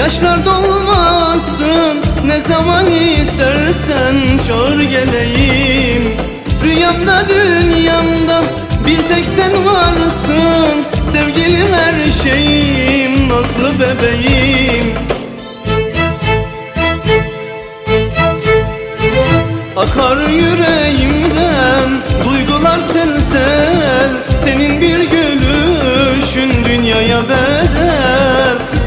Yaşlar dolmasın. Ne zaman istersen çağır geleyim. Rüyamda dünyamda bir tek sen varsın. Sevgilim her şeyim nazlı bebeğim. Akar yüreğimden duygular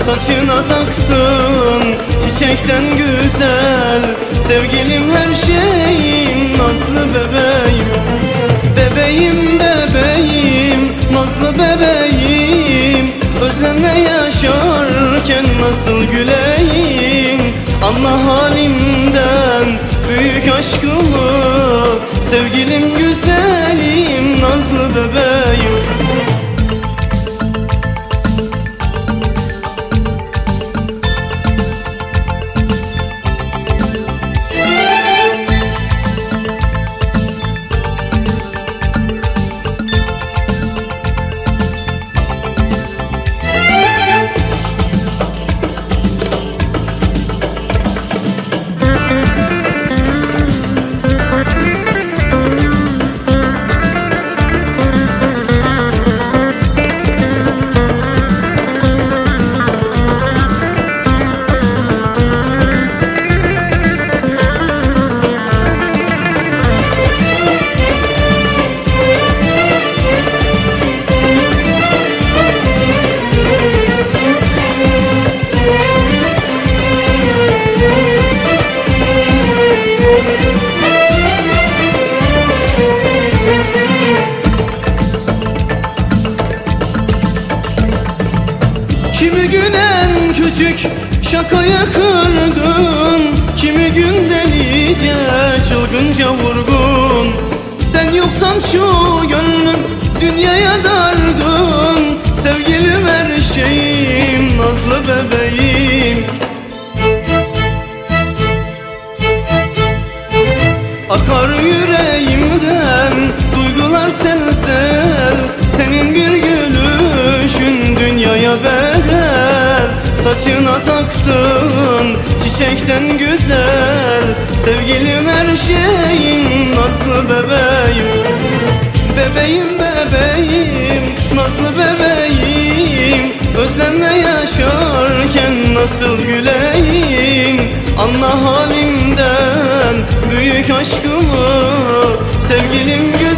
Saçına taktın. Çiçekten güzel Sevgilim her şeyim. Nazlı bebeğim Bebeğim bebeğim. Nazlı bebeğim. Özlemle yaşarken nasıl güleyim? Anla halimden büyük aşkımı. Sevgilim güzelim nazlı bebeğim Kimi gün en küçük şakaya kırgın Kimi gün delice çılgınca vurgun. Sen yoksan şu gönlüm dünyaya dargın Sevgilim her şeyim nazlı bebeğim. Akar yüreğimden duygular sel sel Senin bir gülüşün dünyaya bedel Saçına taktın. Çiçekten güzel Sevgilim her şeyim. Nazlı bebeğim Bebeğim bebeğim. Nazlı bebeğim. Özlemle yaşarken nasıl güleyim? Anla halimden büyük aşkımı Sevgilim güzel